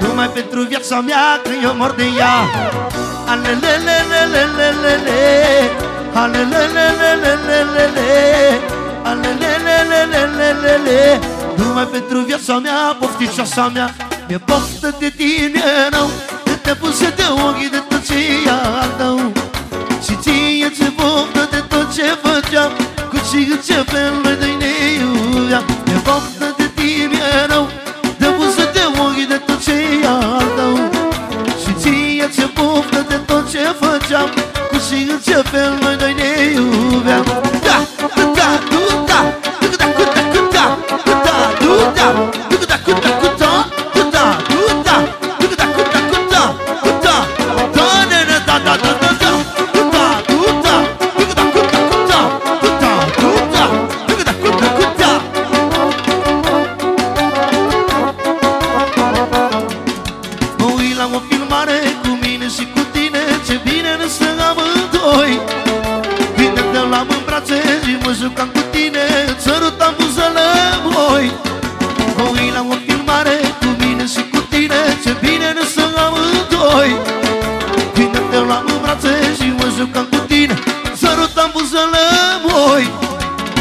Numai pentru viața mea că eu mor de ea. Numai pentru viața mea, pofticioasa mea Mi-e poftă de tine rău. și în ce noi doi mă jucam cu tine Îți sărutam buzele voi Mă uit la o filmare cu mine și cu tine Ce bine ne stăm amândoi Când te luam în brațe și mă jucam cu tine Sărutam buzele voi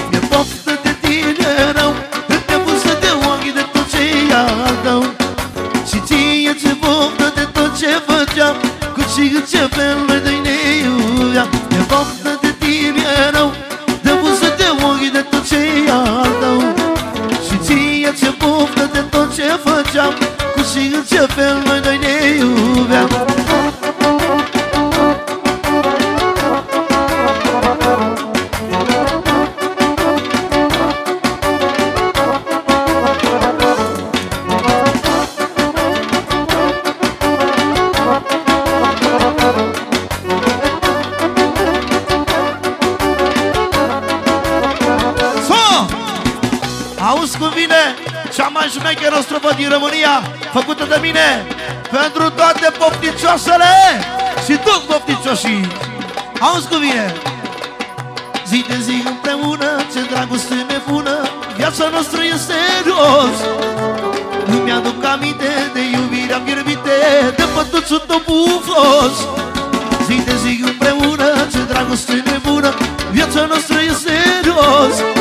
Mi-e poftă de tine rău Te pusă de ochii de tot ce e al tău. Și ție ce poftă de tot ce făceam Cu și ce fel ce fel noi doi ne iubeam So! Auzi cum vine cea mai șmecheră strofă din România Făcută de mine Pentru toate pofticioasele Și toți pofticioșii Auzi cum vine Zi de zi împreună Ce dragoste nebună Viața noastră este roz. Nu mi-aduc aminte de iubirea fierbinte De pătuțul tău bufos. Zi de zi împreună Ce dragoste nebună Viața noastră este roz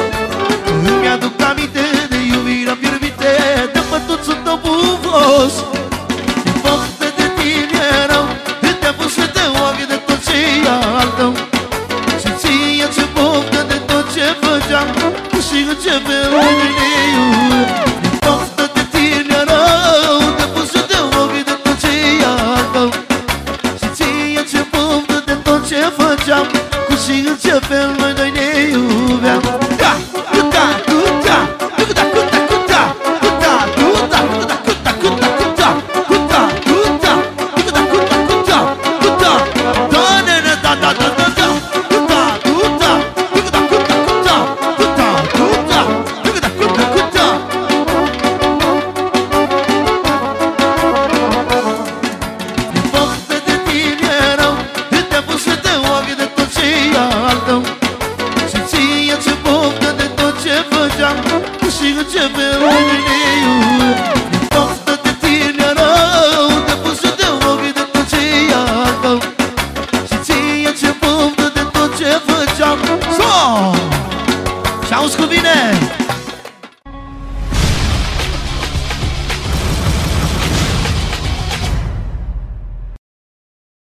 De pătuțul tău bufos De poftă de tine rău Te-a pus de ochi de tot ce e al tău Și ție ce poftă de tot ce făceam Și ce pe mine De poftă de tine rău Te-a pus de ochi de tot ce e al tău Și ție ce poftă de tot ce făceam Cu și în ce fel noi doi ne iubeam「不思議なキャ」。